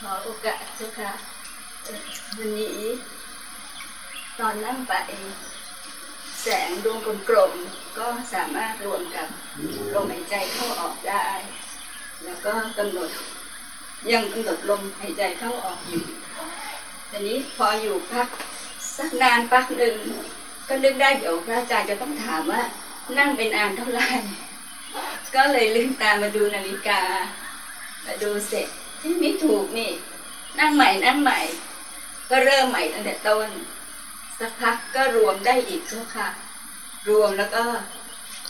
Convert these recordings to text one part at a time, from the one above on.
ขอโอกาสเจ้าค่ะวันนี้ตอนนั่งไปแสงดวงกลมๆก็สามารถรวมกับลมหายใจเข้าออกได้ แล้วก็กำหนดยังกำหนดลมหายใจเข้าออกอยู่ทีนี้พออยู่พักสักนานพักหนึ่งก็นึกได้เดี๋ยวพระอาจารย์จะต้องถามว่า นั่งเป็นอานเท่าไหร่ก็เลยลืมตามาดูนาฬิกามาดูเสร็จ ที่ไม่ถูกนี่ นั่งใหม่นั่งใหม่ ก็เริ่มใหม่ตั้งแต่ต้น สักพักก็รวมได้อีกเจ้าค่ะ รวมแล้วก็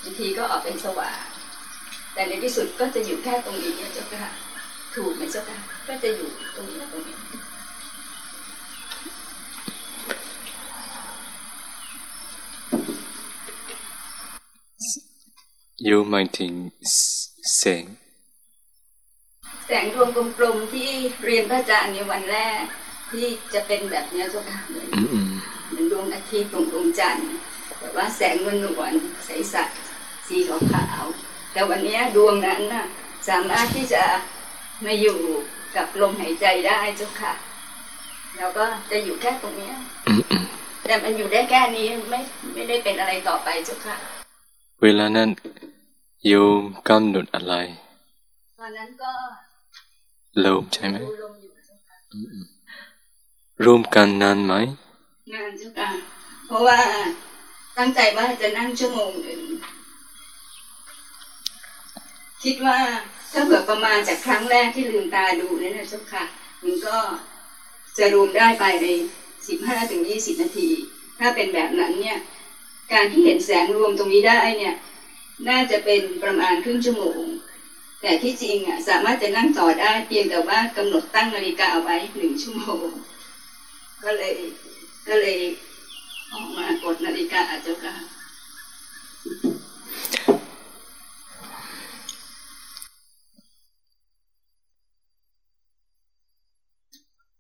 บางทีก็ออกเป็นสว่างแต่ในที่สุดก็จะอยู่แค่ตรงนี้เจ้าค่ะ ถูกไหมเจ้าค่ะ ก็จะอยู่ตรงนี้ตรงนี้ You หมายถึง แสงแสงดวงกลมๆที่เรียนพระอาจารย์ในวันแรก ที่จะเป็นแบบนี้เจ้าค่ะเหมือนเหมือนดวงอาทิตย์ดวงดวงจันทร์แต่ว่าแสงนวลนวลใสๆสีขาวๆแต่วันนี้ดวงนั้นน่ะสามารถที่จะมาอยู่กับลมหายใจได้เจ้าค่ะ แล้วก็จะอยู่แค่ตรงนี้แต่มันอยู่ได้แค่นี้ไม่ไม่ได้เป็นอะไรต่อไปเจ้าค่ะ เวลานั้นโยมกำหนดอะไร ตอนนั้นก็ ลมใช่ไหมรวมกันนานไหมนานเจ้าค่ะเพราะว่าตั้งใจว่าจะนั่งชั่วโมงหนึ่งคิดว่าถ้าเผื่อประมาณจากครั้งแรกที่ลืมตาดูนี่นะเจ้าค่ะมันก็จะรวมได้ไปในสิบห้าถึงยี่สิบนาที ถ้าเป็นแบบนั้นเนี่ย การที่เห็นแสงรวมตรงนี้ได้เนี่ย น่าจะเป็นประมาณครึ่งชั่วโมง แต่ที่จริงอะสามารถจะนั่งต่อได้เพียงแต่ว่ากำหนดตั้งนาฬิกาเอาไว้หนึ่งชั่วโมง ก็เลยก็เลยออกมากดนาฬิกาเจ้าค่ะ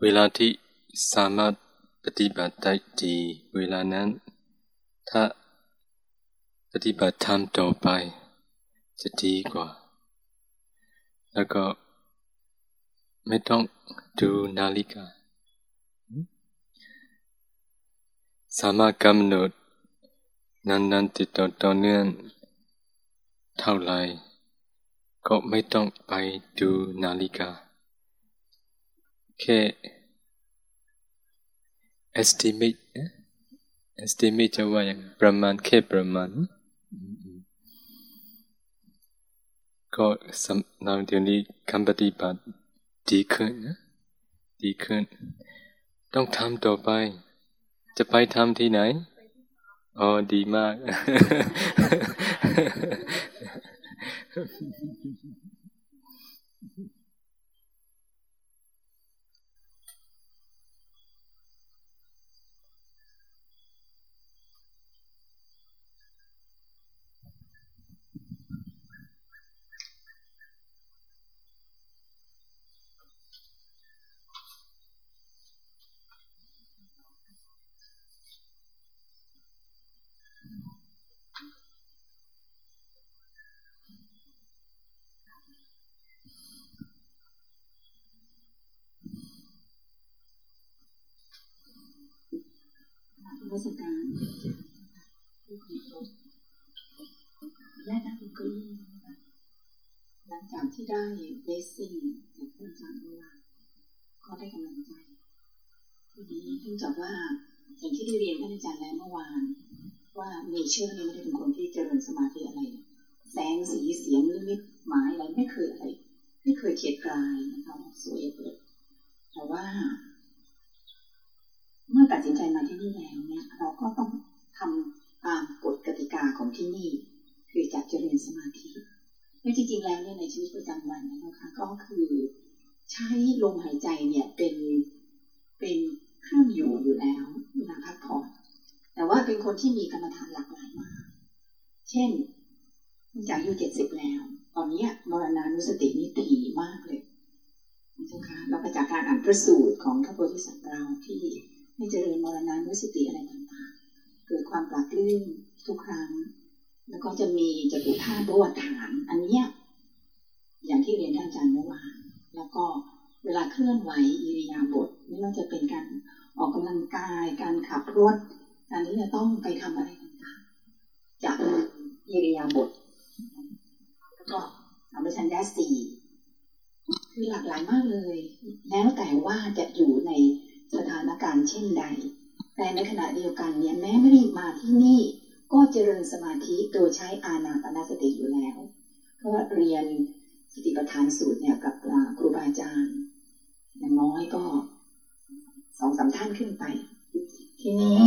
เวลาที่สามารถปฏิบัติได้ดีเวลานั้น ถ้าปฏิบัติทำต่อไป จะดีกว่า แล้วก็ไม่ต้องดูนาฬิกา สามารถกำหนดนานๆติดต่อต่อเนื่องเท่าไรก็ไม่ต้องไปดูนาฬิกา แค่ estimate estimate จะว่าอย่างประมาณแค่ประมาณ ก็สำนักเดี๋ยวนี้คำปฏิบัติดีขึ้นนะดีขึ้น ต้องทำต่อไป จะไปทำที่ไหนอ๋อดีมาก สการแม่นั่งเก้าอี้หลังจากที่ได้เบสซิ่งจากท่านอาจารย์เมื่อวานก็ได้กำลังใจทีนี้เนื่องจากว่าอย่างที่ได้เรียนท่านอาจารย์แล้วเมื่อวาน ว่าเนเชอร์เนี่ยไม่ได้เป็นคนที่เจริญสมาธิอะไร แสงสีเสียงนิมิตหมายอะไรไม่เคยอะไร ไม่เคยเขียดกลายนะคะสวยเปิดแต่ว่า เมื่อตัดสินใจมาที่นี่แล้วเนี่ยเราก็ต้องทำตามกฎกติกาของที่นี่ คือจัดเจริญสมาธิและจริงๆแล้วเนี่ยในชีวิตประจำวันนะคะก็คือใช้ลมหายใจเนี่ยเป็นเป็นเครื่องอยู่อยู่แล้วเวลาพักผ่อนแต่ว่าเป็นคนที่มีกรรมฐานหลากหลายมาก เช่นจากอายุเจ็ดสิบแล้ว ตอนนี้มรณานุสตินี่ถี่มากเลยนะเจ้าค่ะแล้วก็จากการอ่านพระสูตรของพระโพธิสัตว์เราที่ ให้เจริญมรณานุสติอะไรต่างๆ เกิดความปราบลื้มทุกครั้ง แล้วก็จะมีจตุธาตุวฐาน อันเนี้ยอย่างที่เรียนท่านอาจารย์เมื่อวานแล้วก็เวลาเคลื่อนไหวอิริยาบถไม่ว่าจะเป็นการออกกำลังกาย การขับรถการที่จะต้องไปทำอะไรต่างๆจะมีอิริยาบถแล้วก็สัมปชัญญะสี่คือหลากหลายมากเลย แล้วแต่ว่าจะอยู่ใน สถานการณ์เช่นใด แต่ในขณะเดียวกันเนี่ยแม้ไม่ได้มาที่นี่ ก็เจริญสมาธิโดยใช้อานาปนสติอยู่แล้ว เพราะเรียนสติปัฏฐานสูตรเนี่ยกับครูบาอาจารย์ อย่างน้อยก็สองสาท่านขึ้นไป ทีนี้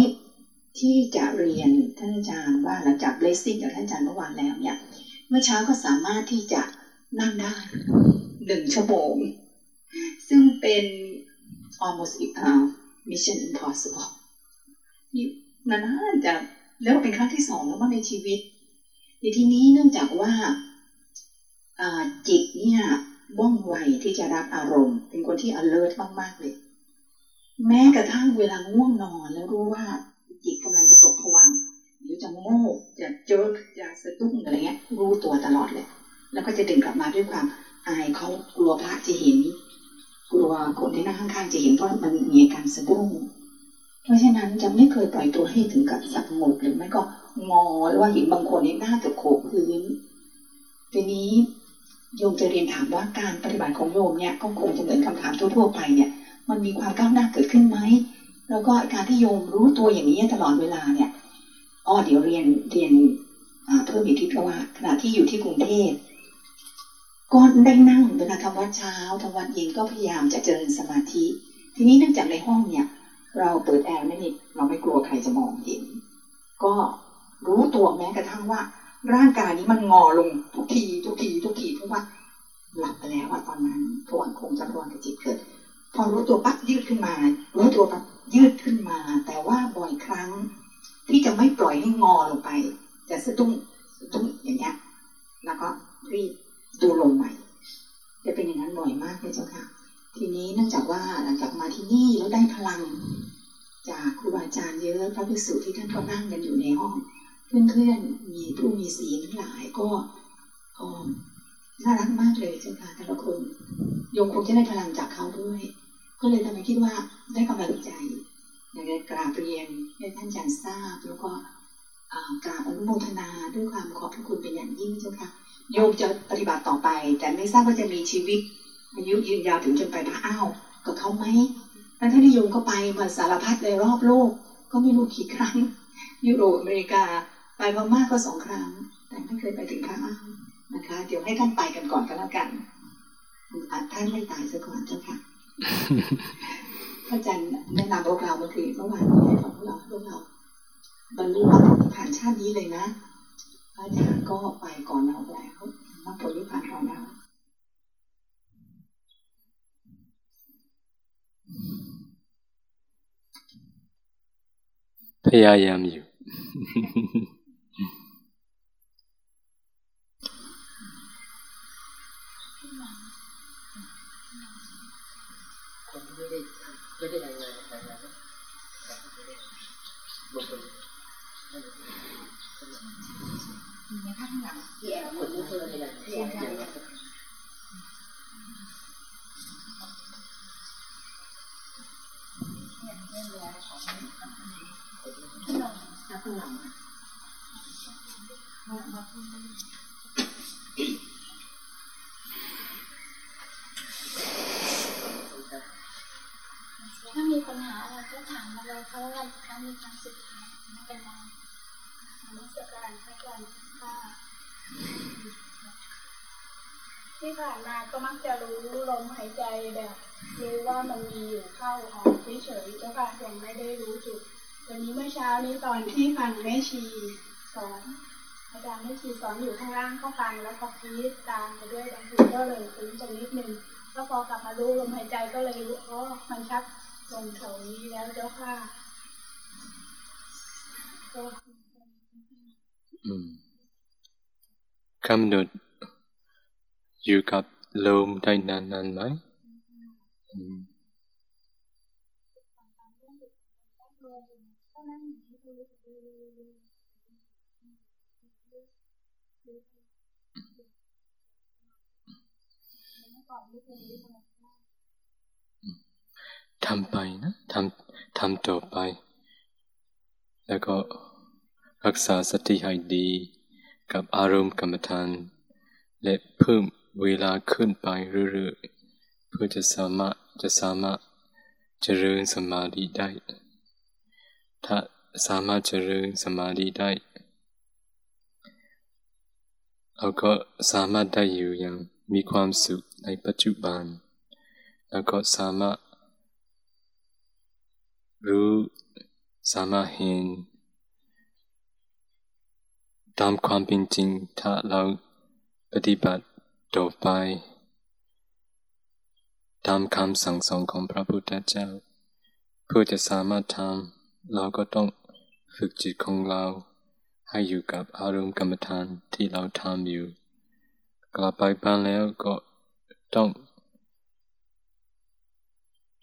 ที่จะเรียนท่านอาจารย์ว่าหลังจากเลสซิ่งจากท่านอาจารย์เมื่อวานแล้วเนี่ยเมื่อเช้าก็สามารถที่จะนั่งได้หนึ่งชั่วโมง ซึ่งเป็น almost uh, mission impossible ที่นานๆจะแล้วเป็นครั้งที่สองแล้วว่าในชีวิต ในที่นี้เนื่องจากว่าจิตเนี่ยว่องไวที่จะรับอารมณ์ เป็นคนที่ alert มากๆเลย แม้กระทั่งเวลาง่วงนอนแล้วรู้ว่าจิตกำลังจะตกผวังหรือจะโง่จะเจอจะสะดุ้งอะไรเงี้ย รู้ตัวตลอดเลย แล้วก็จะดึงกลับมาด้วยความอายเขากลัวพระจะเห็น กลัวคนที่นั่งข้างๆจะเห็นเพรามันมีการสะดุ้งเพราะฉะนั้นจะไม่เคยปล่อยตัวให้ถึงกับสับงบหรือไม่ก็งอหรือว่าเห็นบางคนนี่หน้าเกือบโขกพื้นทีนี้โยมจะเรียนถามว่าการปฏิบัติของโยมเนี่ยก็คงจะเหมือนคำถามทั่วๆไปเนี่ย มันมีความก้าวหน้าเกิดขึ้นไหมแล้วก็การที่โยมรู้ตัวอย่างนี้ตลอดเวลาเนี่ยอ๋อเดี๋ยวเรียนเรียนเพิ่มอีกทีเพราะว่าขณะที่อยู่ที่กรุงเทพ ก็ได้นั่งเวลาทำวัดเช้าทำวัดเย็นก็พยายามจะเจริญสมาธิ ทีนี้เนื่องจากในห้องเนี่ย เราเปิดแอร์ไม่มีเราไม่กลัวใครจะมองเห็น ก็รู้ตัวแม้กระทั่งว่า ร่างกายนี้มันงอลงทุกทีทุกทีทุกทีเพราะว่าหลับไปแล้วว่าตอนนั้นพวนคงจะพวนกับจิตเกิด พอรู้ตัวปั๊บยืดขึ้นมา รู้ตัวปั๊บยืดขึ้นมา แต่ว่าบ่อยครั้ง ที่จะไม่ปล่อยให้งอลงไป จะสะดุ้งสะดุ้งอย่างเงี้ยแล้วก็รีบ ดูลงใหม่ จะเป็นอย่างนั้นบ่อยมากเลยเจ้าค่ะ ทีนี้เนื่องจากว่าหลังจากมาที่นี่แล้วได้พลัง จากครูบาอาจารย์เยอะพระภิกษุที่ท่านก็นั่งกันอยู่ในห้องเพื่อนๆมีผู้มีศีลทั้งหลายก็น่ารักมากเลยเจ้าค่ะแต่ละคนโยมคงจะได้พลังจากเขาด้วย ก็เลยทำให้คิดว่าได้กำลังใจอยากจะกราบเรียนให้ท่านอาจารย์ทราบ แล้วก็กราบอนุโมทนาด้วยความขอบพระคุณเป็นอย่างยิ่งเจ้าค่ะ โยมจะปฏิบัติต่อไป แต่ไม่ทราบว่าจะมีชีวิตอายุยืนยาวถึงจนไปพระอ้าวกับเขาไหมแล้วท่านนิยมก็ไปมาสารพัดเลยรอบโลก ก็ไม่รู้กี่ครั้ง ยุโรปอเมริกา ไปพม่าก็สองครั้ง แต่ไม่เคยไปถึงพระอ้าวนะคะ เดี๋ยวให้ท่านไปกันก่อนก็แล้วกันท่านไม่ตายซะก่อนเจ้าค่ะพระอาจารย์แนะนำพวกเราเมื่อคืนเมื่อวานของพวกเราพวกเราบรรลุมรรคผลนิพพานชาตินี้เลยนะ อาจารย์ก็ไปก่อนเราแล้วมรรคผลนิพพานก่อนเราพยายามอยู่ไม่ได้รายงานรายงานลงไปมีในภาพ ข้างหลังที่แอบคนที่เพื่อนอะไรที่แอบอย่างนี้คุณหลังมามาพูดถ้ามีปัญหาอะไรก็ถามมาเลยเพราะว่าครั้งมีครั้งสุดท้ายไม่เป็นไรนมัสการพระอาจารย์ ค่ะที่ผ่านมาก็มักจะรู้ลมหายใจแบบรู้ว่ามันมีอยู่เข้าออกเฉยๆเจ้าค่ะยังไม่ได้รู้จุดวันนี้เมื่อเช้านี้ตอนที่ฟังแม่ชีสอนอาจารย์แม่ชีสอนอยู่ข้างล่างก็ฟังแล้วก็คิดตามไปด้วยบางทีก็เลยซึ้งตรงนิดนึงแล้วพอกลับมารู้ลมหายใจก็เลยรู้อ๋อมันชักตรงแถวนี้แล้วเจ้าค่ะอืม กำหนดอยู่กับลมได้นานๆไหมทำไปนะทำทำต่อไป แล้วก็รักษาสติให้ดี กับอารมณ์กรรมฐาน และเพิ่มเวลาขึ้นไปเรื่อยๆ เพื่อจะสามารถจะสามารถเจริญสมาธิได้ ถ้าสามารถเจริญสมาธิได้เราก็สามารถได้อยู่อย่างมีความสุขในปัจจุบัน แล้วก็สามารถรู้สามารถเห็น ตามความเป็นจริงถ้าเราปฏิบัติต่อไป ตามคำสั่งสอนของพระพุทธเจ้า เพื่อจะสามารถทำเราก็ต้องฝึกจิตของเรา ให้อยู่กับอารมณ์กรรมฐานที่เราทำอยู่ กลับไปบ้านแล้วก็ต้อง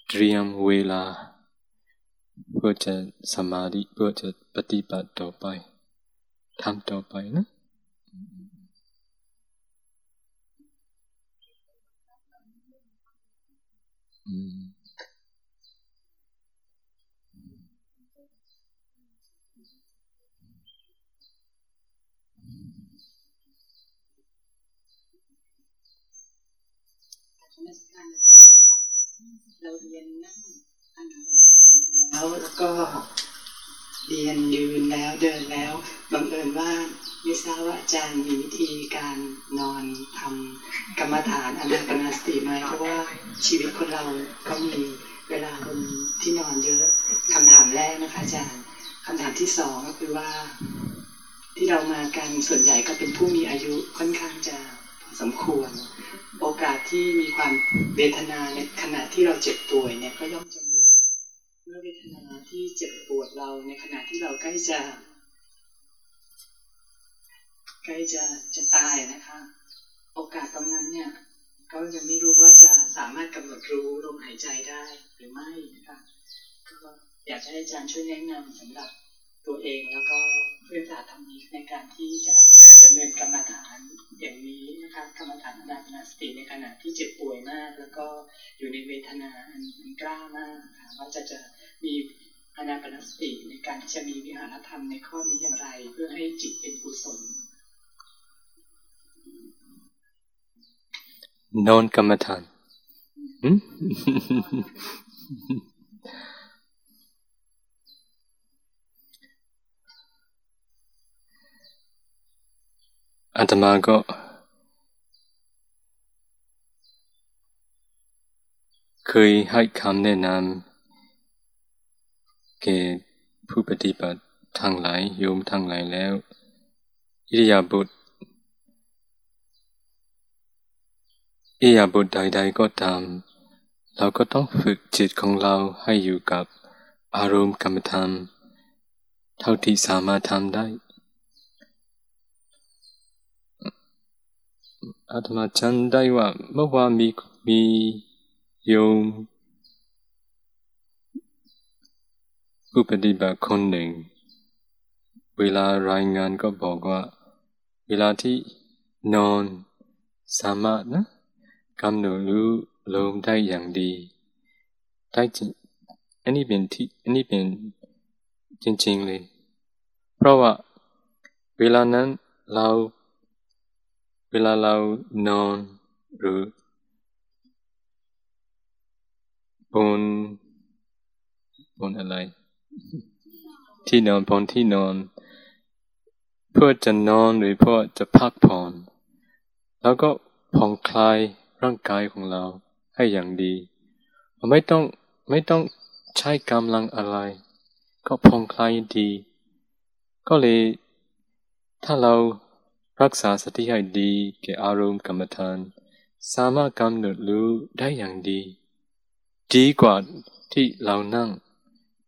เตรียมเวลา เพื่อจะสมาธิเพื่อจะปฏิบัติต่อไป ทำต่อไปนะอืมเราเรียนนั่งอนาปานสติแล้วแล้วก็ เรียนยืนแล้วเดินแล้วบังเอิญว่าไม่ทราบว่าอาจารย์มีวิธีการนอนทำกรรมฐานอนาปาสติไหมเพราะว่าชีวิตคนเราก็มีเวลาบนที่นอนเยอะคำถามแรกนะคะอาจารย์คำถามที่สองก็คือว่า ที่เรามากันส่วนใหญ่ก็เป็นผู้มีอายุค่อนข้างจะสมควร โอกาสที่มีความเวทนาในขณะที่เราเจ็บป่วยเนี่ยก็ย่อมจะ นาที่เจ็บปวดเราในขณะที่เราใกล้จะใกล้จะจะตายนะคะ โอกาสตรงนั้นเนี่ย ก็ยังไม่รู้ว่าจะสามารถกำหนดรู้ลมหายใจได้หรือไม่นะคะก็อยากให้อาจารย์ช่วยแนะนำสำหรับตัวเองแล้วก็เพื่อนสาธรรมิกในการที่จะดำเนินกรรมฐาน อย่างนี้นะคะกรรมฐานอนาปานสติในขณะที่เจ็บป่วยมาก แล้วก็อยู่ในเวทนาอันกล้ามากค่ะว่าจะจะมีอนาปานสติในการที่จะมีวิหารธรรมในข้อนี้อย่างไร เพื่อให้จิตเป็นกุศลนอนกรรมฐาน อาตมาก็เคยให้คำแนะนำแก่ผู้ปฏิบัติทั้งหลายโยมทั้งหลายแล้ว อิริยาบถอิริยาบถใดๆก็ตาม เราก็ต้องฝึกจิตของเราให้อยู่กับอารมณ์กรรมฐานเท่าที่สามารถทำได้ อาตมาจำได้ว่าเมื่อวานมีมีโยมผู้ปฏิบัติคนหนึ่ง เวลารายงานก็บอกว่า เวลาที่นอนสามารถนะกำหนดรู้ลมได้อย่างดีได้จริงอันนี้เป็นที่อันนี้เป็นจริงๆเลย เพราะว่าเวลานั้นเรา เวลาเรานอนหรือบนบนอะไร ที่นอนบนที่นอน เพื่อจะนอนหรือเพื่อจะพักผ่อน แล้วก็ผ่อนคลายร่างกายของเราให้อย่างดีไม่ต้องไม่ต้องใช้กำลังอะไร ก็ผ่อนคลายดี ก็เลยถ้าเรา รักษาสติให้ดีแก่อารมณ์กรรมฐาน สามารถกำหนดรู้ได้อย่างดี ดีกว่าที่เรานั่ง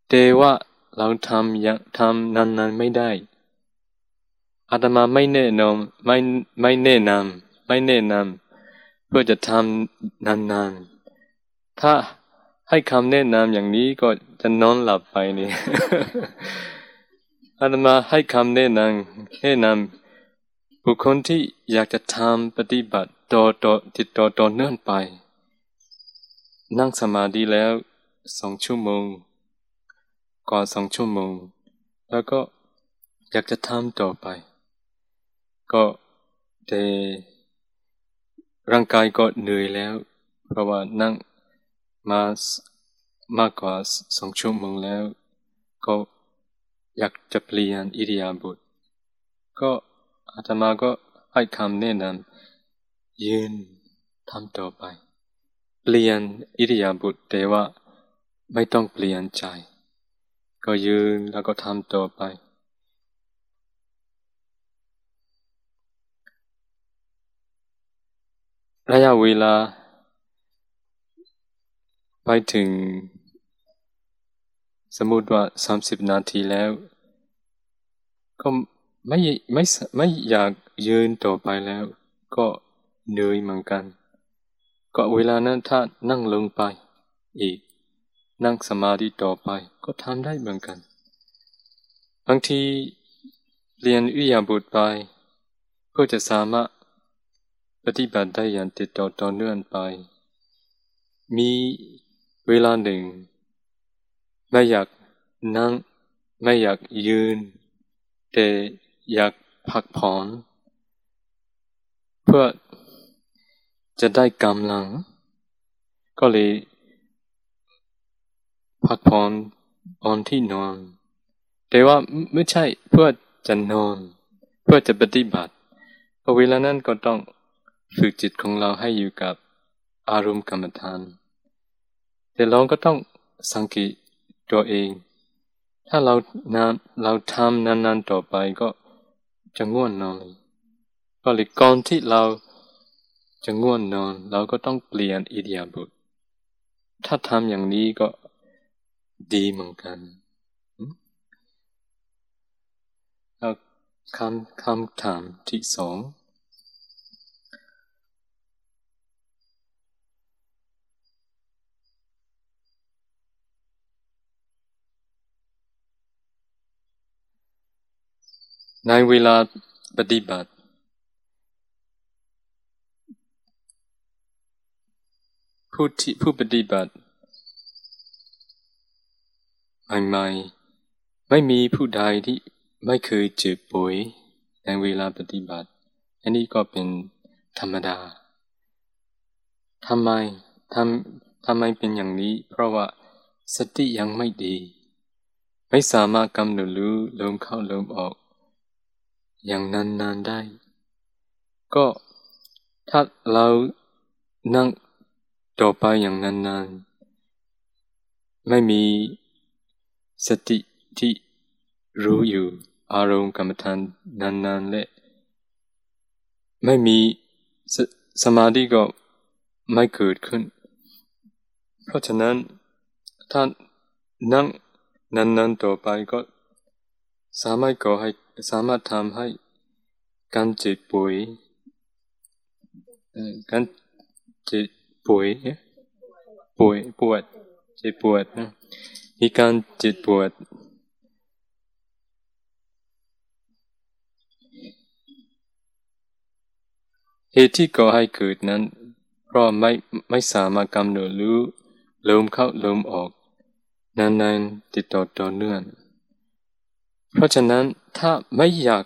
แต่ว่าเราทำยังทำนานๆไม่ได้อาตมาไม่แนะนำไม่ไม่แนะนำไม่แนะนำเพื่อจะทำนานๆ ถ้าให้คำแนะนำอย่างนี้ก็จะนอนหลับไปนี่อาตมาให้คำแนะนำแนะนำ บุคคลที่อยากจะทำปฏิบัติต่อต่อติดต่อต่อเนื่องไป นั่งสมาธิแล้วสองชั่วโมงกว่าสองชั่วโมง แล้วก็อยากจะทำต่อไป ก็แต่ร่างกายก็เหนื่อยแล้ว เพราะว่านั่งมามากกว่าสองชั่วโมงแล้ว ก็อยากจะเปลี่ยนอิริยาบถก็ อาตมาก็ให้คำแนะนำยืนทำต่อไป เปลี่ยนอิริยาบถแต่ว่าไม่ต้องเปลี่ยนใจ ก็ยืนแล้วก็ทำต่อไป ระยะเวลา ไปถึง สมมติว่าสามสิบนาทีแล้ว ก็ ไม่ไม่ไม่อยากยืนต่อไปแล้ว ก็เหนื่อยเหมือนกัน ก็เวลานั้นถ้านั่งลงไป อีก นั่งสมาธิต่อไป ก็ทำได้เหมือนกันบางทีเรียนวิยาบุตรไปเพื่อจะสามารถปฏิบัติได้อย่างติดต่อต่อเนื่องไป มีเวลาหนึ่ง ไม่อยากนั่ง ไม่อยากยืน แต่ อยากพักผ่อน เพื่อจะได้กำลัง ก็เลยพักผ่อนบนที่นอน แต่ว่าไม่ใช่เพื่อจะนอน เพื่อจะปฏิบัติพอเวลานั้นก็ต้องฝึกจิตของเราให้อยู่กับอารมณ์กรรมฐาน แต่เราก็ต้องสังเกตตัวเอง ถ้าเรานานเราทำนานๆต่อไปก็ จะง่วงนอนก็เลยก่อนที่เราจะง่วงนอน เราก็ต้องเปลี่ยนอิเดียบุตรถ้าทำอย่างนี้ก็ดีเหมือนกันคำคำถามที่สอง ในเวลาปฏิบัติ ผู้ที่ผู้ปฏิบัติใหม่ๆไม่มีผู้ใดที่ไม่เคยเจ็บป่วยในเวลาปฏิบัติ อันนี้ก็เป็นธรรมดาทำไมทำทำไมเป็นอย่างนี้ เพราะว่าสติยังไม่ดี ไม่สามารถกำหนดรู้ลมเข้าลมออก อย่างนานๆได้ ก็ถ้าเรานั่งต่อไปอย่างนานๆ ไม่มีสติที่รู้อยู่อารมณ์กรรมฐานนานๆและไม่มีสสมาธิก็ไม่เกิดขึ้น เพราะฉะนั้นถ้านั่งนานๆต่อไปก็สามารถก่อให้ สามารถทำให้การเจ็บป่วยการเจ็บป่วยป่วยปวดเจ็บปวดนะมีการเจ็บปวด เหตุที่ก่อให้เกิดนั้น เพราะไม่ไม่สามารถกำหนดรู้ลมเข้าลมออก นานๆติดต่อต่อเนื่อง เพราะฉะนั้นถ้าไม่อยาก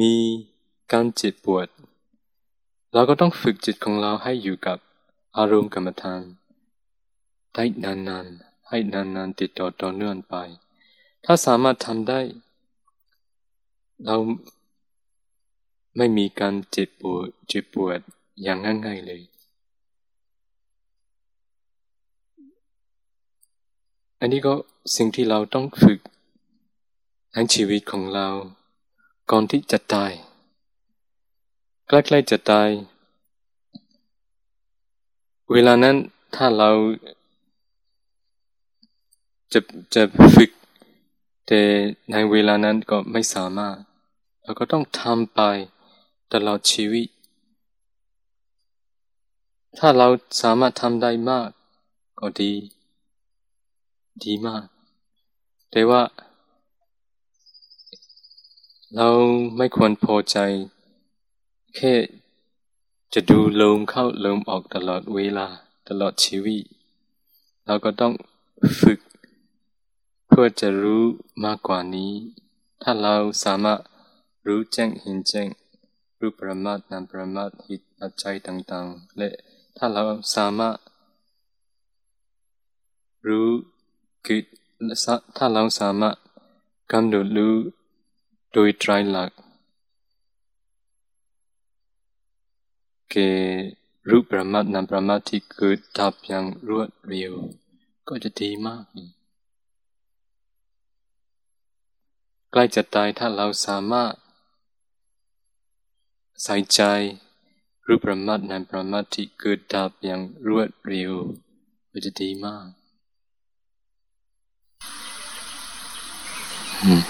มีการเจ็บปวด เราก็ต้องฝึกจิตของเราให้อยู่กับอารมณ์กรรมฐานได้นานๆ ให้นานๆ ติดต่อต่อเนื่องไป ถ้าสามารถทำได้ เราไม่มีการเจ็บปวดเจ็บปวดอย่างง่ายๆเลย อันนี้ก็สิ่งที่เราต้องฝึก ทั้งชีวิตของเรา ก่อนที่จะตาย ใกล้ๆจะตาย เวลานั้นถ้าเราจะจะฝึก แต่ในเวลานั้นก็ไม่สามารถ เราก็ต้องทำไปตลอดชีวิต ถ้าเราสามารถทำได้มาก ก็ดี ดีมาก แต่ว่า เราไม่ควรพอใจ แค่จะดูลมเข้าลมออกตลอดเวลาตลอดชีวิต เราก็ต้องฝึก เพื่อจะรู้มากกว่านี้ ถ้าเราสามารถรู้แจ้งเห็นแจ้งรูปประมาทนามประมาทหิตปัจจัยต่างๆ และถ้าเราสามารถ รู้กิจถ้าเราสามารถกำหนดรู้ โดยไตรลักเกรูปประมาทนามประมาทที่เกิดดับอย่างรวดเร็ว ก็จะดีมาก ใกล้จะตายถ้าเราสามารถ ใส่ใจรูปประมาทนามประมาทที่เกิดดับอย่างรวดเร็ว ก็จะดีมากอืม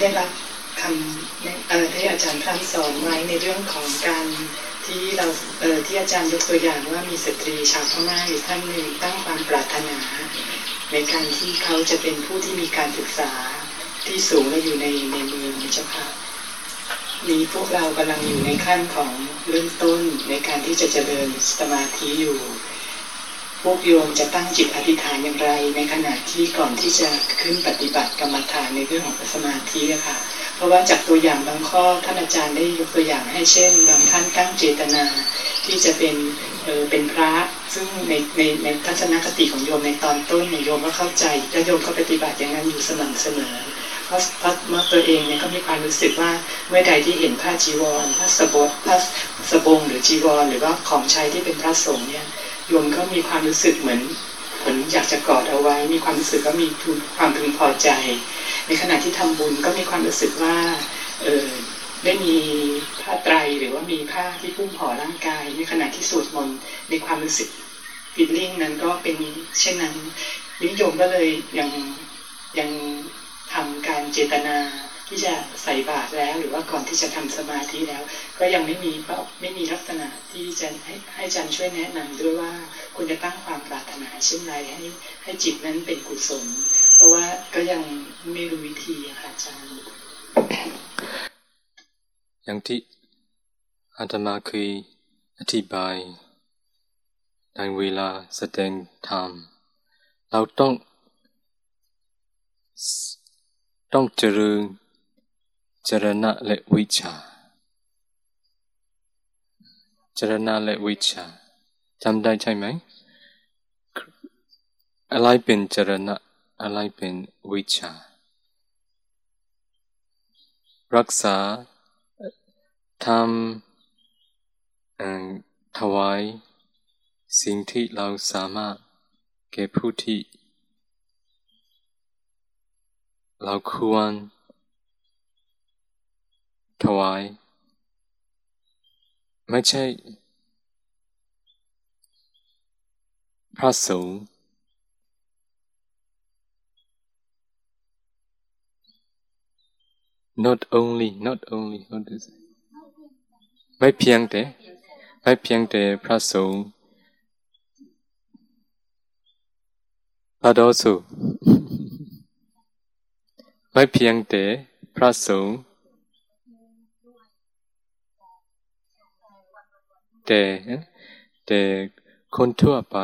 ได้รับคำที่อาจารย์ท่านสอนไว้ในเรื่องของการที่เราเออที่อาจารย์ยกตัวอย่างว่ามีสตรีชาวพม่าอยู่ท่านหนึ่งตั้งความปรารถนา ในการที่เขาจะเป็นผู้ที่มีการศึกษาที่สูงและอยู่ในในเมืองเจ้าค่ะมีพวกเรากำลังอยู่ในขั้นของเริ่มต้นในการที่จะเจริญสมาธิอยู่ พวกโยมจะตั้งจิตอธิษฐานอย่างไร ในขณะที่ก่อนที่จะขึ้นปฏิบัติกรรมฐานในเรื่องของสมาธิะค่ะ เพราะว่าจากตัวอย่างบางข้อท่านอาจารย์ได้ยกตัวอย่างให้เช่น บางท่านตั้งเจตนาที่จะเป็นเออเป็นพระซึ่งในในในทัศนคติของโยมในตอนต้นเนี่ยโยมก็เข้าใจและโยมก็ปฏิบัติอย่างนั้นอยู่สม่ำเสมอเพราะเพราะเมื่อตัวเองเนี่ยก็มีความรู้สึกว่าเมื่อใดที่เห็นผ้าจีวรผ้าสบดผ้าสบงหรือจีวร หรือว่าของใช้ที่เป็นพระสงฆ์เนี่ย โยมก็มีความรู้สึกเหมือนเหมือนอยากจะกอดเอาไว้ มีความรู้สึกก็มีความพึงพอใจ ในขณะที่ทำบุญก็มีความรู้สึกว่าเออได้มีผ้าไตรหรือว่ามีผ้าที่พุ่มห่อร่างกาย ในขณะที่สวดมนต์ในความรู้สึกฟิลลิ่งนั้นก็เป็นเช่นนั้นนิยมก็เลยยังยังทำการเจตนา ที่จะใส่บาตรแล้วหรือว่าก่อนที่จะทำสมาธิแล้ว ก็ยังไม่มีเพราะไม่มีลักษณะที่จะให้ให้จันช่วยแนะนำด้วยว่าคุณจะตั้งความปรารถนาเช่นไรให้ให้จิตนั้นเป็นกุศล เพราะว่าก็ยังไม่รู้วิธีค่ะอาจารย์อย่างที่อาตมาเคยอธิบายในเวลาแสดงธรรมเราต้อง ต้องเจริญ จรณะและวิชา จรณะและวิชาจำได้ใช่ไหม อะไรเป็นจรณะ อะไรเป็นวิชา รักษาทำถวายสิ่งที่เราสามารถแก่ผู้ที่เราควร ถวาย ไม่ใช่ พระสงฆ์ not only not only what is it ไม่เพียงแต่ไม่เพียงแต่พระสงฆ์ but also ไม่เพียงแต่พระสงฆ์ แต่ แต่คนทั่วไป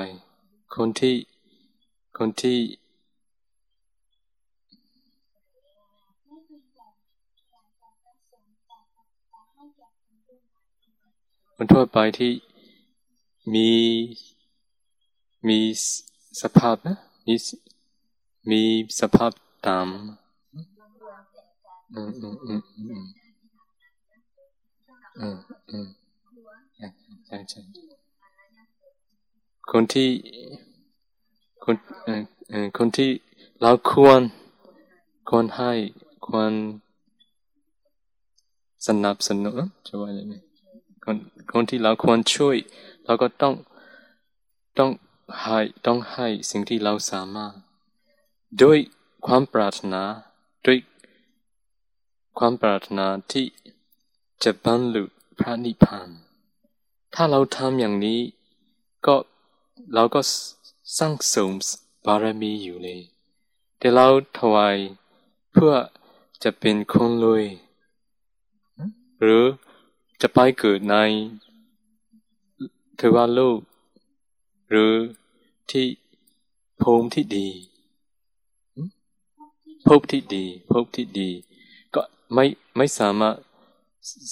คนที่ คนที่คนทั่วไปที่มีมีสภาพนะมีมีสภาพตามอืมอืมอืมอืมอืมอืม ใช่ใช่คนที่คนเอ่อคนที่เราควรควรให้ควรสนับสนุนจะว่าอย่างไงคนคนที่เราควรช่วย เราก็ต้องต้องให้ต้องให้สิ่งที่เราสามารถด้วยความปรารถนาด้วยความปรารถนาที่จะบรรลุพระนิพพาน ถ้าเราทำอย่างนี้ ก็เราก็สร้างสมบารมีอยู่เลย แต่เราถวายเพื่อจะเป็นคนรวยหรือจะไปเกิดในเทวโลกหรือที่ภูมิที่ดีภพที่ดีภพที่ดี ก็ไม่ไม่สามารถ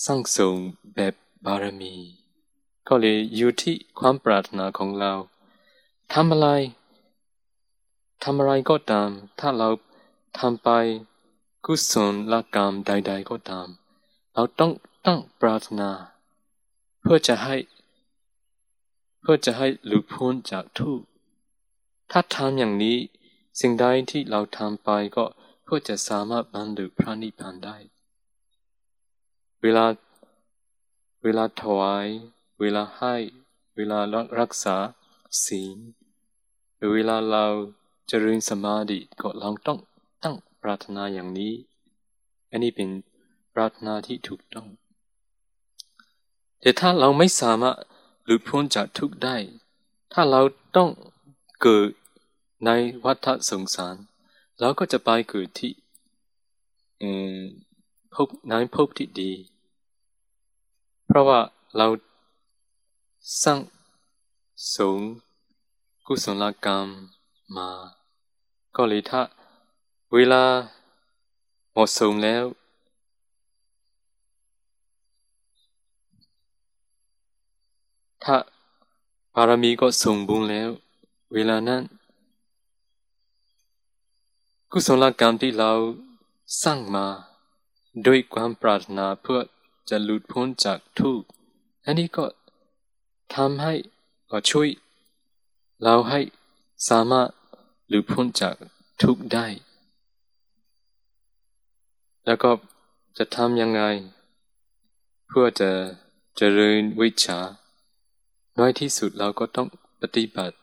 สร้างสมแบบบารมี ก็เลยอยู่ที่ความปรารถนาของเราทำอะไรทำอะไรก็ตาม ถ้าเราทำไปกุศลละกรรมใด ๆ ก็ตาม เราต้องตั้งปรารถนา เพื่อจะให้ เพื่อจะให้หลุดพ้นจากทุกข์ถ้าทำอย่างนี้ สิ่งใดที่เราทำไปก็เพื่อจะสามารถบรรลุพระนิพพานได้ เวลา เวลาถวาย เวลาให้ เวลารักษาศีลเวลาเราเจริญสมาธิก็เราต้องตั้งปรารถนาอย่างนี้ อันนี้เป็นปรารถนาที่ถูกต้อง แต่ถ้าเราไม่สามารถหลุดพ้นจากทุกข์ได้ ถ้าเราต้องเกิดในวัฏสงสาร เราก็จะไปเกิดที่พบในพบที่ดี เพราะว่าเรา สร้างสงกุศลกรรมมา ก็เลยถ้าเวลาเหมาะสมแล้ว ถ้าบารมีก็สมบูรณ์แล้ว เวลานั้น กุศลกรรมที่เราสร้างมาด้วยความปรารถนาเพื่อจะหลุดพ้นจากทุกข์อันนี้ก็ ทำให้ก็ช่วยเราให้สามารถหรือพ้นจากทุกข์ได้ แล้วก็จะทำยังไง เพื่อจะเจริญวิชา น้อยที่สุดเราก็ต้องปฏิบัติ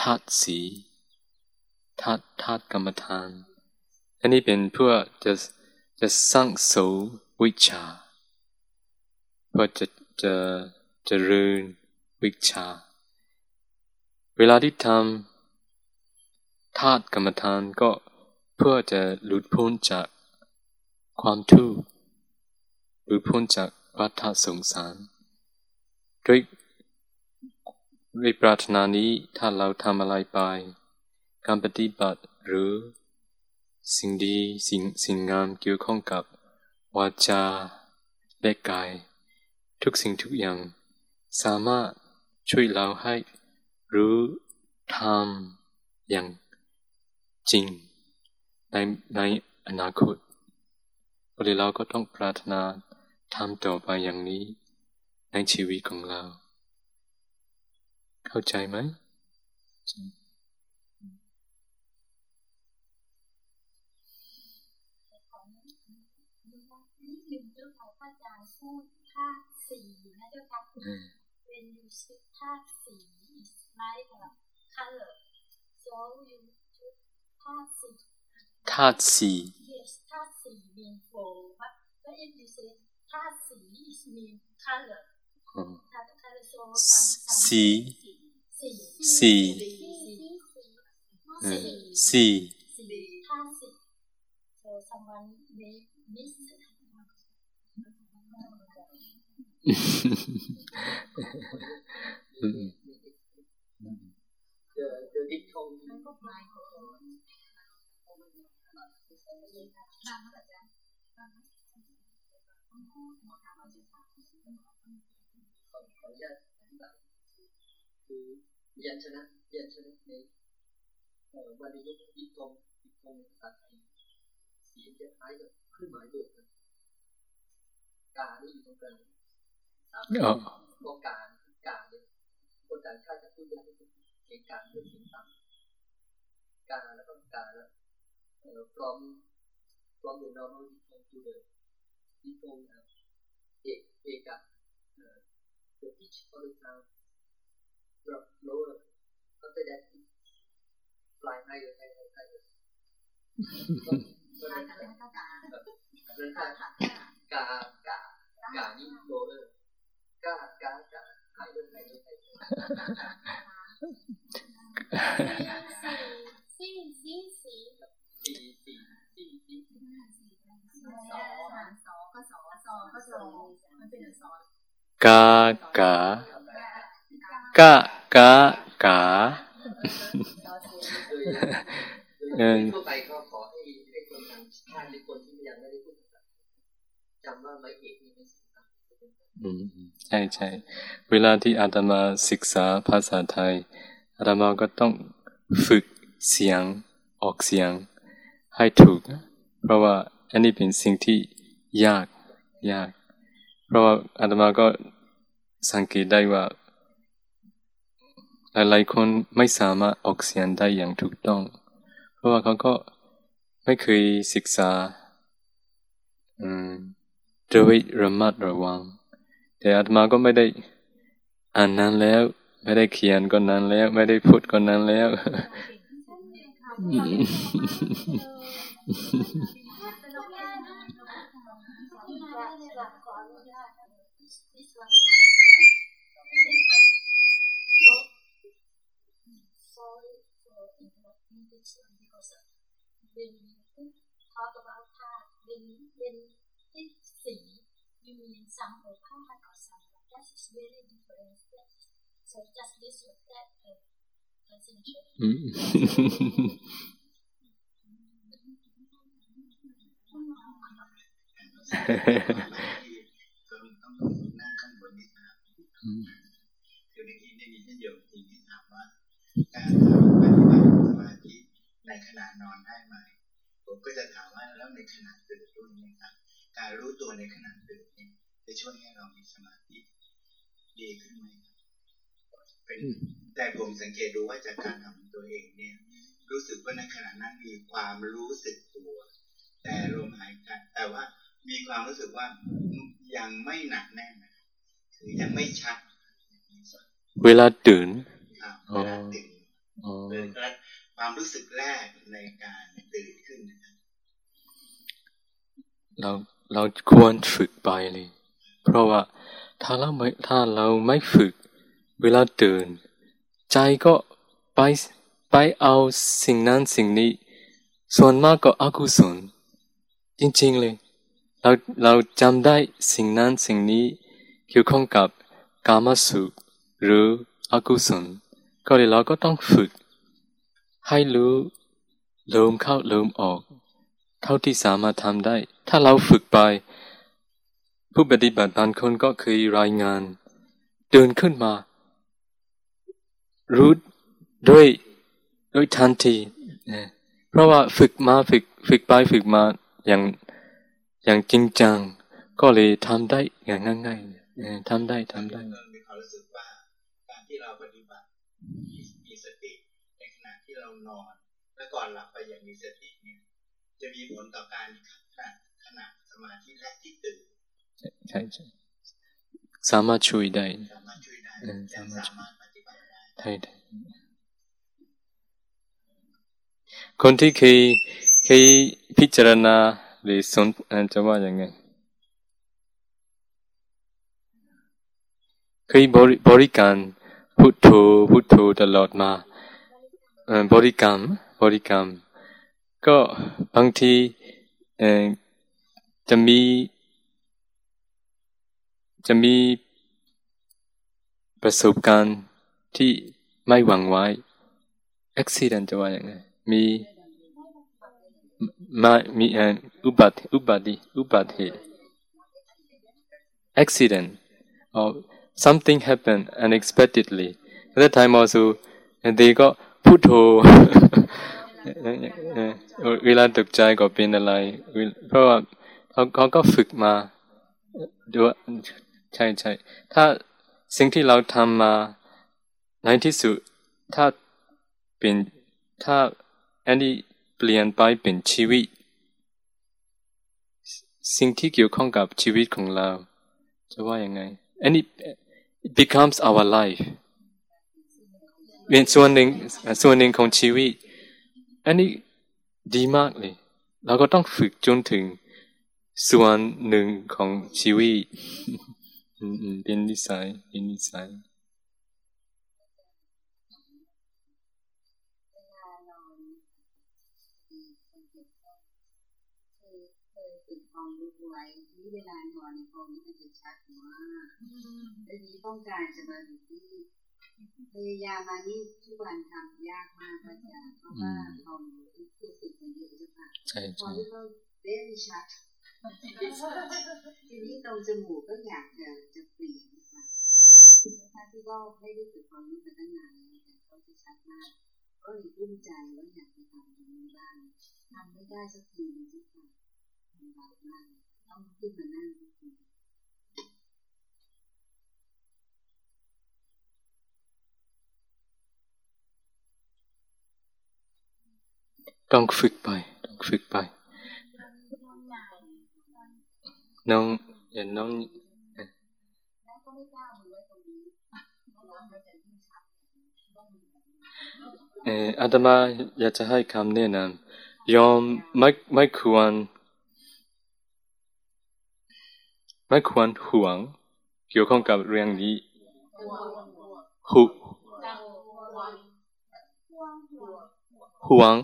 ทัดสีทัดทัดกรรมฐานอันนี้เป็นเพื่อจะจะสร้างโสวิชา เพื่อจะจะเจริญ วิชา เวลาที่ทำธาตุกรรมฐานก็เพื่อจะหลุดพ้นจากความทุกข์หลุดพ้นจากวัฏสงสารด้วยด้วยปรารถนานี้ถ้าเราทำอะไรไป การปฏิบัติหรือ สิ่งดีสิ่งสิ่งงามเกี่ยวข้องกับวาจาและกาย ทุกสิ่งทุกอย่าง สามารถ ช่วยเราให้รู้ทำอย่างจริง ในในอนาคตวันนี้เราก็ต้องปรารถนาทำต่อไปอย่างนี้ในชีวิตของเรา เข้าใจไหมพูดธาตุสี่นะเจ้าค่ะเป็นยูสิาตุสี่ like a color. So you took Tatsi. Tatsi. Yes, Tatsi means four. But, but if you say Tatsi, it means color. Hmm. Color, so some, some C. C. C. C. Tatsi. So someone may miss คือยันชนะยันชนะในวันนี้ยุคอีกทงอีกทงภาษาไทยสีจะคล้ายกับเครื่องหมายบวกกันกาที่อยู่ตรงกลางสามตัวกากาเนี่ย คนต่างชาติจะพูดยากที่สุดสียงกลางเป็นเสียงต่ำกลางแล้วก็กลางแล้วเอ่อ from from the normal tone to the deep tone เอกเอกะเอ่อ the pitch of the sound drop lower after that fly higher higher higher ก็เลยกากากากานี่ lower กากากา higher higher higher สีสีสีสีสีสีสี กากากากากาเก็หนต่างชา จำว่าไม่เอกนี่เป็นสิ่งต่างอืมใช่ใช่เวลาที่อาตมาศึกษาภาษาไทยอาตมาก็ต้องฝึกเสียงออกเสียงให้ถูก เพราะว่าอันนี้เป็นสิ่งที่ยากยาก เพราะว่าอาตมาก็สังเกตได้ว่าหลายๆคนไม่สามารถออกเสียงได้อย่างถูกต้อง เพราะว่าเขาก็ไม่เคยศึกษา โดยระมัดระวัง แต่อาตมาก็ไม่ได้อ่านนานแล้ว ไม่ได้เขียนก็นานแล้ว ไม่ได้พูดก็นานแล้วสียูมีน ซัมโอผ้าก่อซัม that is very different so just this with that uh, concentration นั่างบนนี่ครับคือเมื่อกี้ได้มีท่านโยมทีที่ถามว่าการปฏิบัติสมาธิในขณะนอนได้ไหมผมก็จะถามว่าแล้วในขณะตื่นด้วยไหมครับ การรู้ตัวในขณะตื่นเนี่ยจะช่วยให้เรามีสมาธิดีขึ้นไหมเป็นแต่ผมสังเกตดูว่าจากการทำตัวเองเนี่ย รู้สึกว่าในขณะนั้นมีความรู้สึกตัว แต่ลมหายใจแต่ว่ามีความรู้สึกว่ายังไม่หนักแน่นคือยังไม่ชัด เวลาตื่นเวลาตื่นเป็นความรู้สึกแรกในการตื่นขึ้นนะครับเรา เราควรฝึกไปเลย เพราะว่าถ้าเราไม่ถ้าเราไม่ฝึก เวลาเดินใจก็ไปไปเอาสิ่งนั้นสิ่งนี้ ส่วนมากก็อกุศลจริงๆเลย เราเราจำได้สิ่งนั้นสิ่งนี้เกี่ยวข้องกับกามสุขหรืออกุศลก็เลยเราก็ต้องฝึก ให้รู้ลมเข้าลมออก เท่าที่สามารถทำได้ ถ้าเราฝึกไป ผู้ปฏิบัติบางคนก็เคยรายงาน เดินขึ้นมา รู้ด้วยด้วยทันทีเพราะว่าฝึกมาฝึกฝึกไปฝึกมาอย่างอย่างจริงจัง ก็เลยทำได้อย่างง่ายๆทำได้ทำได้มีความรู้สึกว่าการที่เราปฏิบัติมีสติในขณะที่เรานอน และก่อนหลับไปอย่างมีสติเนี่ย จะมีผลต่อการณะสมาธิแรกที่ตื่นใช่ใช่สามารถช่วยได้สามารถช่วยได้สามารถปฏิบัติได้ใช่คนที่เคยเคยพิจารณาหรือสนจะว่าอย่างไงเคยบริบริการพุทโธพุทโธตลอดมาบริกรรมบริกรรม ก็บางทีจะมี จะมีประสบการณ์ที่ไม่หวังไว้ accident จะว่าอย่างไงมีมามีอุบัติอุบัติอุบัติเหตุ accident or something happened unexpectedly at that time also and they ก็พุทโธ เวลาตกใจก็เป็นอะไร เพราะว่าเขาเขาก็ฝึกมาด้วยใช่ใช่ถ้าสิ่งที่เราทำมาในที่สุด ถ้าเป็นถ้าอันนี้เปลี่ยนไปเป็นชีวิต สิ่งที่เกี่ยวข้องกับชีวิตของเรา จะว่ายังไงอันนี้ becomes our life เป็นส่วนหนึ่งส่วนหนึ่งของชีวิต อันนี้ดีมากเลย เราก็ต้องฝึกจนถึงส่วนหนึ่งของชีวิตเป็นนิสัยเป็นนิสัยฝึกความรู้ไว้นี่เวลานอนในความนี้มันจะชัดมากทีนี้ต้องการจะมาอยู่ที่ พยายามมานี่ทุกวันทำยากมากอาจารย์เพราะว่าความรู้ที่ฝึกมันเยอะจ้ะค่ะใช่ใช่ก็เล่นชัดทีนี้ตรงจมูกก็อยากจะจะเปลี่ยนนะคะท่านที่ก็ไม่ได้ฝึกความรู้มาตั้งนานแล้วแต่เขาจะชัดมาก ก็เลยรุ่มใจว่าอยากจะทำตรงนี้บ้างทำไม่ได้สักทีนึงจ้ะค่ะลำบากมากต้องขึ้นมานั่งทุกที ต้องฝึกไป ต้องฝึกไป น้องอย่าน้องเอออาตมาอยากจะให้คำแนะนำยอมไม่ไม่ควรไม่ควรห่วง เกี่ยวข้องกับเรื่องนี้หุห่วง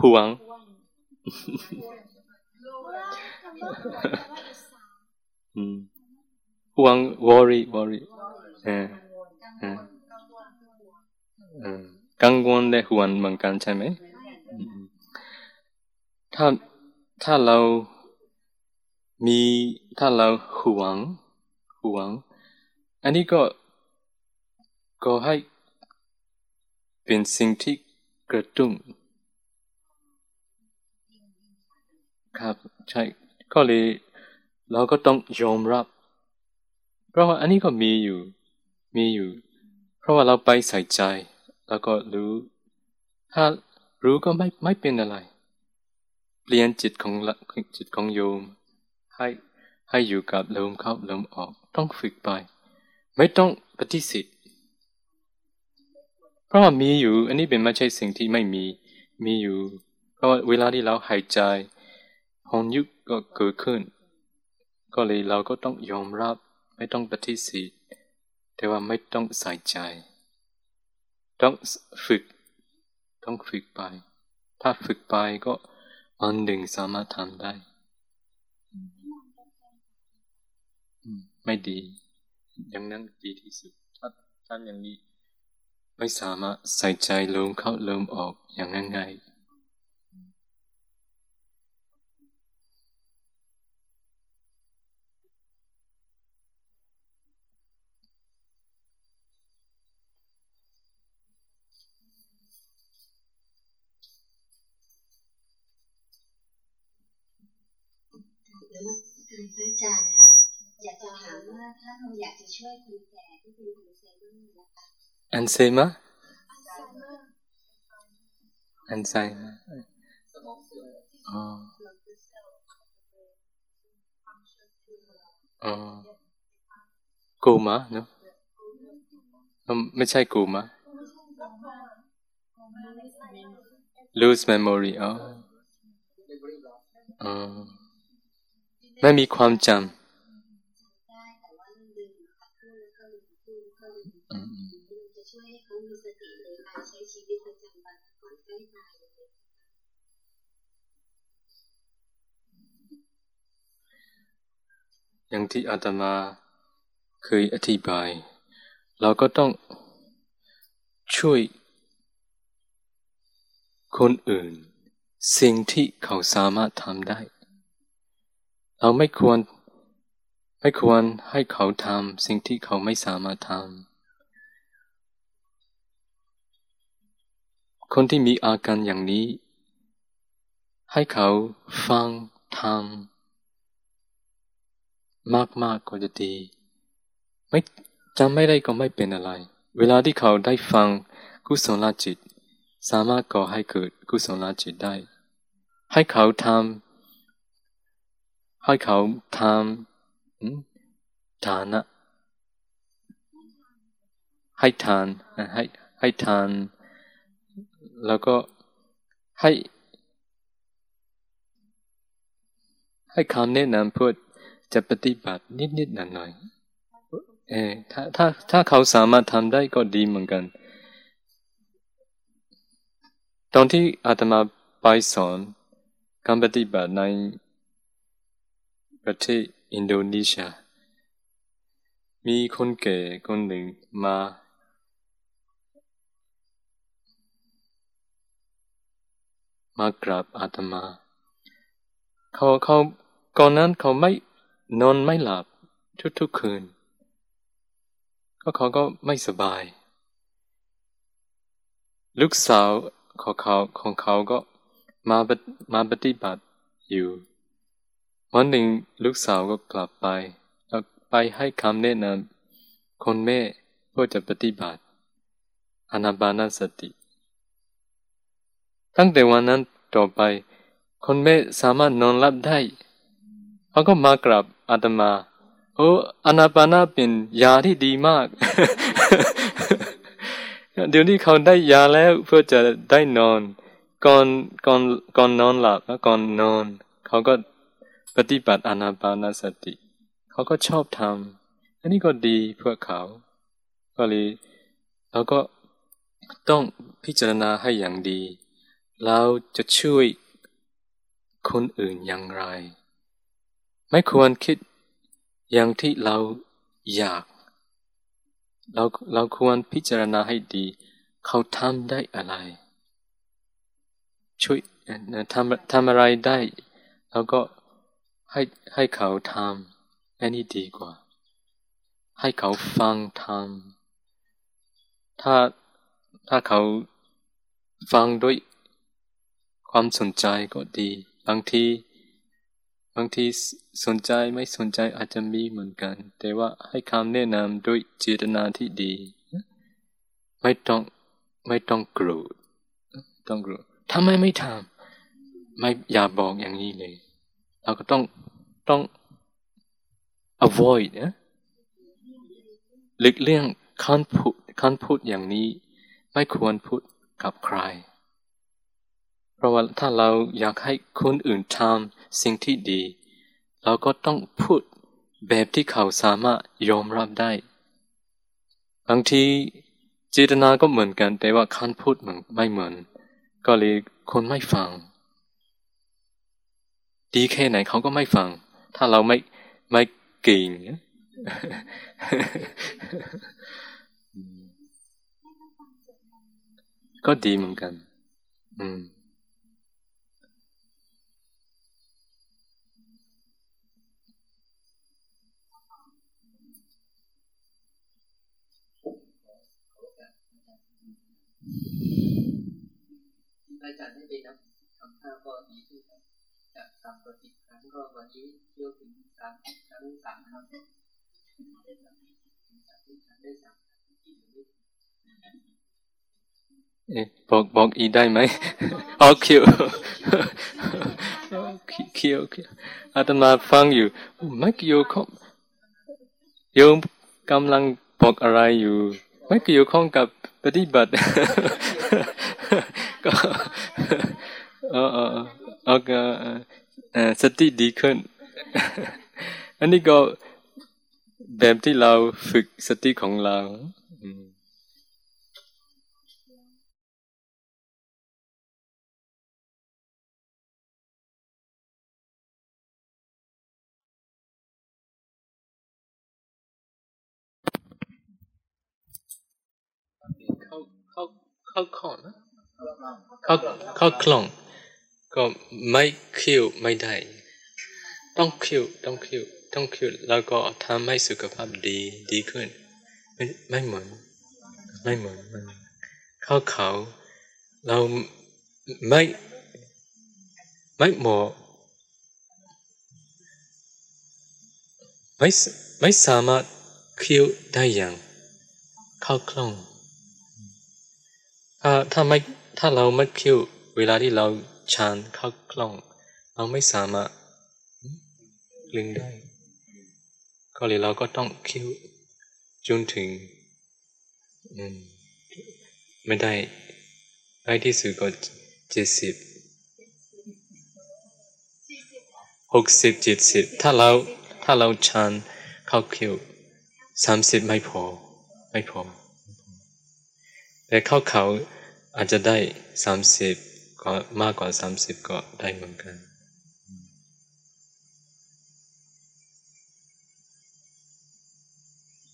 ห่วง ห่วง worry worry เออเออเออกังวลและห่วงเหมือนกันใช่ไหม ถ้าถ้าเรามีถ้าเราห่วงห่วง อันนี้ก็ก็ให้ เป็นสิ่งที่กระตุ้นครับใช่ก็เลยเราก็ต้องยอมรับ เพราะว่าอันนี้ก็มีอยู่มีอยู่ เพราะว่าเราไปใส่ใจ แล้วก็รู้ ถ้ารู้ก็ไม่ไม่เป็นอะไร เปลี่ยนจิตของจิตของโยม ให้ให้อยู่กับลมเข้าลมออก ต้องฝึกไป ไม่ต้องปฏิเสธ เพราะมีอยู่ อันนี้เป็นไม่ใช่สิ่งที่ไม่มี มีอยู่ เพราะเวลาที่เราหายใจหอนยุกก็เกิดขึ้น ก็เลยเราก็ต้องยอมรับ ไม่ต้องปฏิเสธแต่ว่าไม่ต้องใส่ใจ ต้องฝึก ต้องฝึกไป ถ้าฝึกไปก็วันหนึ่งสามารถทำได้ ไม่ดี อย่างนั้นดีที่สุด ถ้าถ้าอย่างนี้ ไม่สามารถใส่ใจลมเข้าลมออกอย่างง่ายพระอาจารย์ค่ะ อยากจะถามว่าถ้าเราอยากจะช่วยคนแก่ที่เป็นอัลไซเมอร์นะคะ อัลไซเมอร์อัลไซเมอร์อ๋ออ๋อกูมาเนาะไม่ใช่กูมา lose memory อ๋ออ๋อไม่มีความจำ อย่างที่อาตมาเคยอธิบาย เราก็ต้องช่วยคนอื่น สิ่งที่เขาสามารถทำได้ เราไม่ควรไม่ควรให้เขาทำสิ่งที่เขาไม่สามารถทำคนที่มีอาการอย่างนี้ ให้เขาฟังทำ มากๆก็จะดี ไม่จำไม่ได้ก็ไม่เป็นอะไร เวลาที่เขาได้ฟังกุศลจิต สามารถก่อให้เกิดกุศลจิตได้ ให้เขาทำให้เขาทำฐานะ ให้ทานให้ให้ทาน แล้วก็ให้ให้คำแนะนำเพื่อ จะปฏิบัตินิดๆหน่อยๆเออถ้าถ้าถ้าเขาสามารถทำได้ก็ดีเหมือนกัน ตอนที่อาตมาไปสอนการปฏิบัติในประเทศอินโดนีเซียมีคนแก่คนหนึ่งมามากราบอาตมา เขาเขาก่อนนั้นเขาไม่ นอนไม่หลับทุกๆคืน ก็เขาก็ไม่สบาย ลูกสาวของเขาของเขาก็มามาปฏิบัติอยู่ วันหนึ่งลูกสาวก็กลับไปแล้วไปให้คำแนะนำคนแม่เพื่อจะปฏิบัติอนาบานสติ ตั้งแต่วันนั้นต่อไป คนแม่สามารถนอนหลับได้เขาก็มากราบ อาตมา โอ้อนาปานาเป็นยาที่ดีมาก เดี๋ยวนี้เขาได้ยาแล้วเพื่อจะได้นอน ก่อนก่อนก่อนนอนหลับแล้วก่อนนอน เขาก็ปฏิบัติอนาปานาสติ เขาก็ชอบทำอันนี้ก็ดีเพื่อเขา ก็เลยเราก็ต้องพิจารณาให้อย่างดี เราจะช่วยคนอื่นอย่างไร ไม่ควรคิดอย่างที่เราอยาก เราเราควรพิจารณาให้ดี เขาทำได้อะไร ช่วยทำทำอะไรได้ แล้วก็ให้ให้เขาทำอันนี้ดีกว่า ให้เขาฟังทำถ้าถ้าเขาฟังด้วยความสนใจก็ดี บางทีางทีสนใจไม่สนใจอาจจะมีเหมือนกัน แต่ว่าให้คำแนะนำด้วยเจตนาที่ดี ไม่ต้องไม่ต้องโกรธต้องโกรธทำไมไม่ทำไม่อย่าบอกอย่างนี้เลย เราก็ต้องต้อง avoid นะหลีกเลี่ยงคำพูดคำพูดอย่างนี้ ไม่ควรพูดกับใคร เพราะว่าถ้าเราอยากให้คนอื่นทำสิ่งที่ดี เราก็ต้องพูดแบบที่เขาสามารถยอมรับได้ บางทีเจตนาก็เหมือนกัน แต่ว่าคำพูดมันไม่เหมือน ก็เลยคนไม่ฟัง ดีแค่ไหนเขาก็ไม่ฟัง ถ้าเราไม่ไม่เก่งก็ดีเหมือนกัน อืม อาจารย์ให้ไปนับทำท่าก็ดีขึ้นครับจากสามต่อสิบครั้งก็วันนี้เที่ยวถึงสามครั้งสามครั้งได้สามได้สามเอ๊ะบอกบอกอีได้ไหมโอเคเคียวเคียวอาตมาฟังอยู่ไม่เกี่ยวข้องโยมกำลังบอกอะไรอยู่ไม่เกี่ยวข้องกับ ปฏิบัติ ก็เออเออเออสติดีขึ้น อันนี้ก็แบบที่เราฝึกสติของเรา เข้าเข้าเข้าข้อนะเข้าเข้าคล่อง ก็ไม่คิวไม่ได้ ต้องคิวต้องคิวต้องคิวแล้วก็ทำให้สุขภาพดีดีขึ้น ไม่ไม่เหมือนไม่เหมือนมันเข้าเขาเราไม่ไม่หมอไม่ไม่สามารถคิวได้อย่างเข้าคล่อง ถ้าถ้าไม่ถ้าเราไม่คิวเวลาที่เราชานเข้าคล่อง เราไม่สามารถลึงได้ ก็เลยเราก็ต้องคิวจนถึงไม่ได้ได้ที่สุดก็เจ็ดสิบหกสิบเจ็ดสิบถ้าเราถ้าเราชานเข้าคิวสามสิบไม่พอ ไม่พอ แต่เข้าเขาอาจจะได้สามสิบก็มากกว่าสามสิบก็ได้เหมือนกัน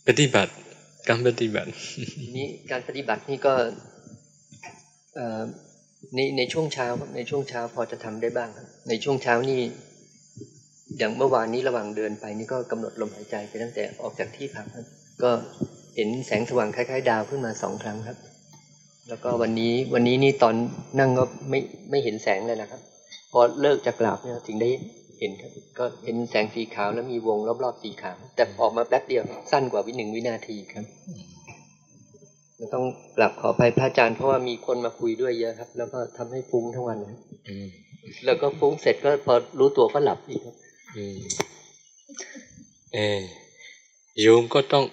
ปฏิบัติการปฏิบัตินี่การปฏิบัตินี่ก็ในในช่วงเช้าครับในช่วงเช้าพอจะทำได้บ้างในช่วงเช้านี่อย่างเมื่อวานนี้ระหว่างเดินไปนี่ก็กำหนดลมหายใจไปตั้งแต่ออกจากที่พักก็เห็นแสงสว่างคล้ายๆ ดาวขึ้นมาสองครั้งครับ แล้วก็วันนี้วันนี้นี่ตอนนั่งก็ไม่ไม่เห็นแสงเลยนะครับ พอเลิกจากกราบเนี่ยถึงได้เห็นครับ ก็เห็นแสงสีขาวแล้วมีวงรอบๆสีขาวแต่ออกมาแป๊บเดียวสั้นกว่าวิหนึ่งวินาทีครับต้องกลับขออภัยพระอาจารย์เพราะว่ามีคนมาคุยด้วยเยอะครับ แล้วก็ทำให้ฟุ้งทั้งวันนะแล้วก็ฟุ้งเสร็จก็พอรู้ตัวก็หลับอีกครับเออโยมก็ต้อง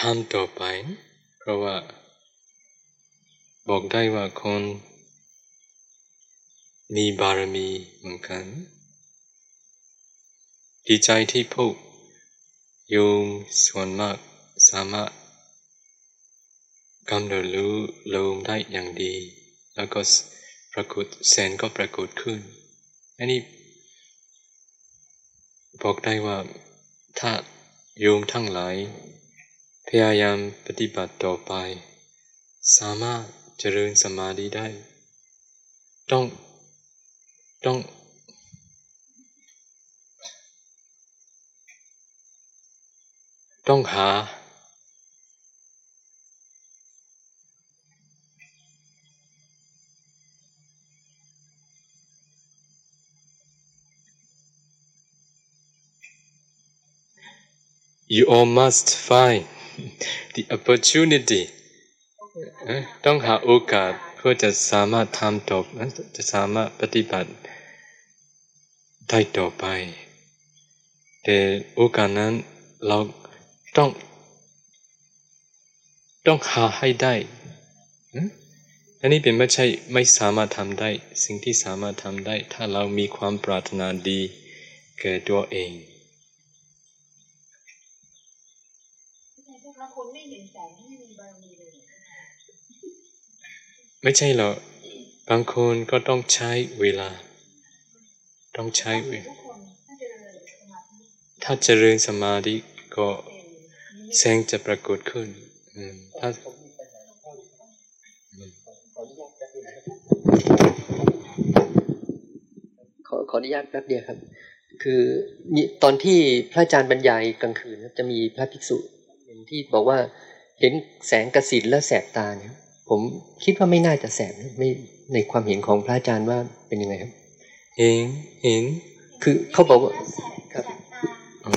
ทำต่อไป เพราะว่า บอกได้ว่าคนมีบารมีเหมือนกัน ดีใจที่พวกโยมส่วนมากสามารถกำหนดรู้ลมได้อย่างดี แล้วก็ปรากฏแสงก็ปรากฏขึ้น อันนี้บอกได้ว่าถ้าโยมทั้งหลายพยายามปฏิบัติต่อไป สามารถ เจริญสมาธิได้ ต้องต้องต้องหา you all must find the opportunity ต้องหาโอกาสเพื่อจะสามารถทำต่อจะสามารถปฏิบัติได้ต่อไป แต่โอกาสนั้นเราต้อง ต้องหาให้ได้อันนี้เป็นไม่ใช่ไม่สามารถทำได้ สิ่งที่สามารถทำได้ ถ้าเรามีความปรารถนาดีแก่ตัวเอง ไม่ใช่หรอกบางคนก็ต้องใช้เวลา ต้องใช้เวลาถ้าเจริญสมาธิก็แสงจะปรากฏขึ้นถ้าขอขออนุญาตแป๊บเดียวครับ คือตอนที่พระอาจารย์บรรยายกลางคืนจะมีพระภิกษุที่บอกว่าเห็นแสงกระสินและแสบตาเนี่ย ผมคิดว่าไม่น่าจะแสบไม่ในความเห็นของพระอาจารย์ว่าเป็นยังไงครับ เห็นเห็นคือเขาบอกว่าครับอ๋อ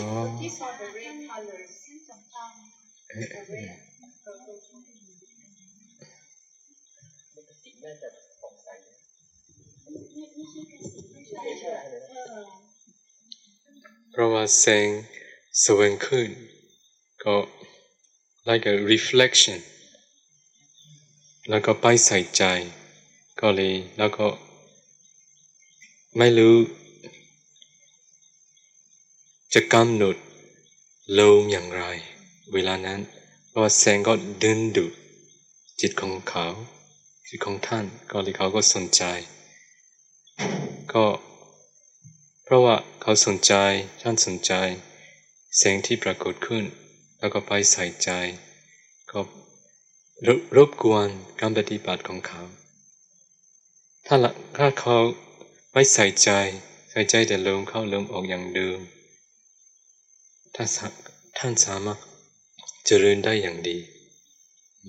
เพราะว่าแสงสว่างขึ้นก็ like a reflection แล้วก็ไปใส่ใจ ก็เลยแล้วก็ ไม่รู้ จะกำหนดลมอย่างไร เวลานั้นเพราะแสงก็ดึงดูดจิตของเขา จิตของท่าน ก็เลยเขาก็สนใจ ก็เพราะว่าเขาสนใจ ท่านสนใจแสงที่ปรากฏขึ้น แล้วก็ไปใส่ใจ ก็ รบกวนการปฏิบัติของเขา ถ้าถ้าเขาไม่ใส่ใจ ใส่ใจแต่ลมเข้าลมออกอย่างเดิมท่านท่านสามารถเจริญได้อย่างดี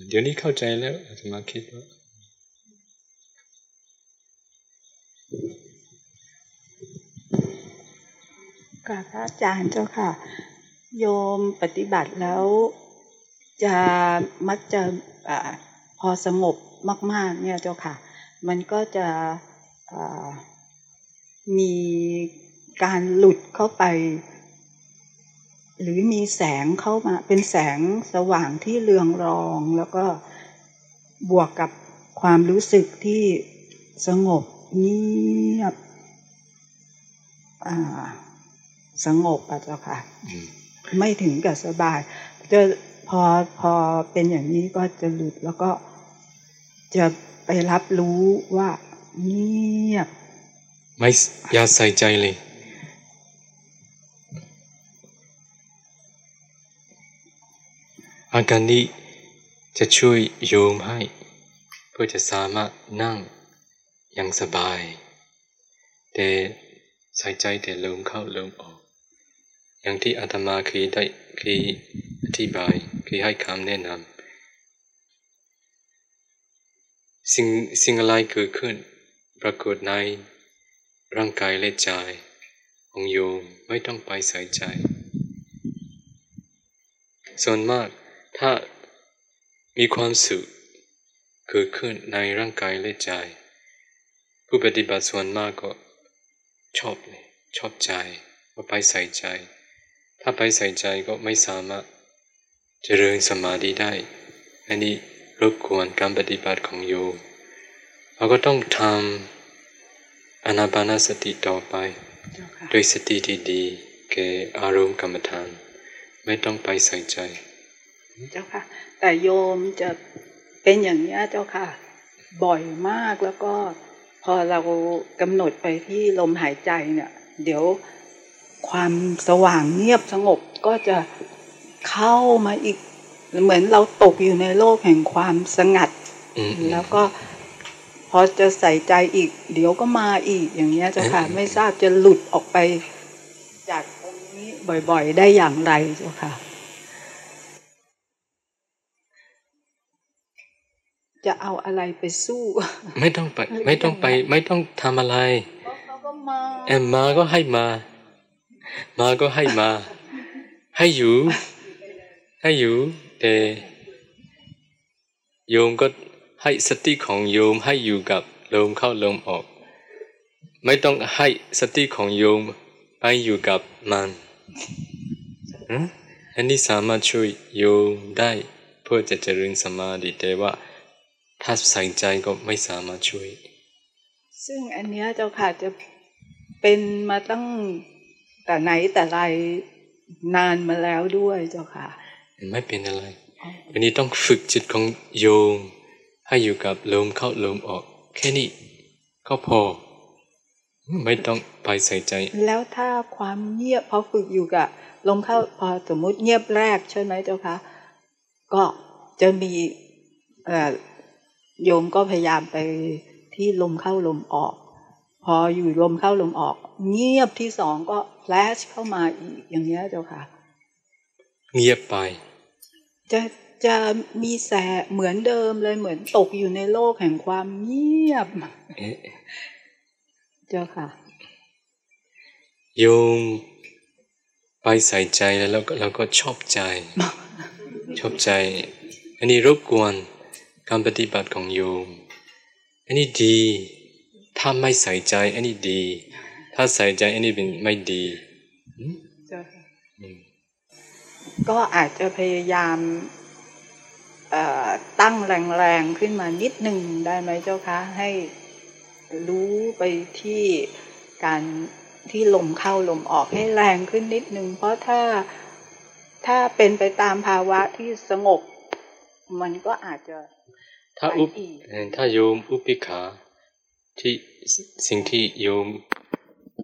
เดี๋ยวนี้เข้าใจแล้วอาจมาคิดว่ากราบพระอาจารย์เจ้าค่ะ โยมปฏิบัติแล้ว จะมักจะอพอสงบมาก ๆ เนี่ยเจ้าค่ะ มันก็จะมีการหลุดเข้าไป หรือมีแสงเข้ามาเป็นแสงสว่างที่เรืองรอง แล้วก็บวกกับความรู้สึกที่สงบเงียบสงบอะเจ้าค่ะ ไม่ถึงกับสบายจะ พอพอเป็นอย่างนี้ก็จะหลุดแล้วก็จะไปรับรู้ว่าเงียบไม่อย่าใส่ใจเลย อาการนี้จะช่วยโยมให้ เพื่อจะสามารถนั่งอย่างสบาย แต่ใส่ใจแต่ลมเข้าลมออก อย่างที่อาตมาเคยได้เคย อธิบายเคยให้คำแนะนำสิ่งสิ่งอะไรเกิดขึ้น ปรากฏในร่างกายและใจของโยมไม่ต้องไปใส่ใจ ส่วนมากถ้ามีความสุขเกิดขึ้นในร่างกายและใจ ผู้ปฏิบัติส่วนมากก็ชอบเลยชอบใจว่าไปใส่ใจ ถ้าไปใส่ใจก็ไม่สามารถ เจริญสมาธิได้ อันนี้รบกวนการปฏิบัติของโยมเราก็ต้องทำอนาปานสติต่อไป ด้วยสติที่ดีแก่อารมณ์กรรมฐาน ไม่ต้องไปใส่ใจ เจ้าค่ะ แต่โยมจะเป็นอย่างนี้เจ้าค่ะ บ่อยมากแล้วก็พอเรากำหนดไปที่ลมหายใจเนี่ย เดี๋ยวความสว่างเงียบสงบก็จะ เข้ามาอีก เหมือนเราตกอยู่ในโลกแห่งความสงัด แล้วก็พอจะใส่ใจอีก เดี๋ยวก็มาอีกอย่างเงี้ยเจ้าค่ะไม่ทราบจะหลุดออกไป จากตรงนี้บ่อยๆ ได้อย่างไรเจ้าค่ะจะเอาอะไรไปสู้ ไม่ต้องไป ไม่ต้องไป ไม่ต้องทำอะไรเขาก็มาแอมมาก็ให้มา มาก็ให้มา ให้อยู่ ให้อยู่แต่โยมก็ให้สติของโยมให้อยู่กับลมเข้าลมออก ไม่ต้องให้สติของโยมไปอยู่กับมันอันนี้สามารถช่วยโยมได้เพื่อจะเจริญสมาธิแต่ว่าถ้าใส่ใจก็ไม่สามารถช่วย ซึ่งอันเนี้ยเจ้าค่ะจะเป็นมาตั้งแต่ไหนแต่ไรนานมาแล้วด้วยเจ้าค่ะ ไม่เป็นอะไร วันนี้ต้องฝึกจิตของโยมให้อยู่กับลมเข้าลมออก แค่นี้ก็พอ ไม่ต้องไปใส่ใจ แล้วถ้าความเงียบพอฝึกอยู่กับลมเข้าพอสมมุติเงียบแรกใช่ไหมเจ้าคะก็จะมีโยมก็พยายามไปที่ลมเข้าลมออก พออยู่ลมเข้าลมออก เงียบที่สองก็แฟลชเข้ามาอีกอย่างเงี้ยเจ้าค่ะ เงียบไป จะจะมีแสเหมือนเดิมเลยเหมือนตกอยู่ในโลกแห่งความเงียบ เจ้าค่ะโยมไปใส่ใจแล้วเราก็เราก็ชอบใจ ชอบใจ อันนี้รบกวนการปฏิบัติของโยม อันนี้ดี ถ้าไม่ใส่ใจ อันนี้ดี ถ้าใส่ใจอันนี้เป็นไม่ดี ก็อาจจะพยายามตั้งแรงๆขึ้นมานิดหนึ่งได้ไหมเจ้าคะ ให้รู้ไปที่การที่ลมเข้าลมออกให้แรงขึ้นนิดนึงเพราะถ้าถ้าเป็นไปตามภาวะที่สงบ มันก็อาจจะถ้าอุปถ้าโยมอุปิขาที่สิ่งที่โยม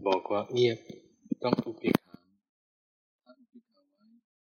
บอกว่าเงียบต้องอุปิขา